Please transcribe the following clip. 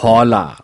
paula.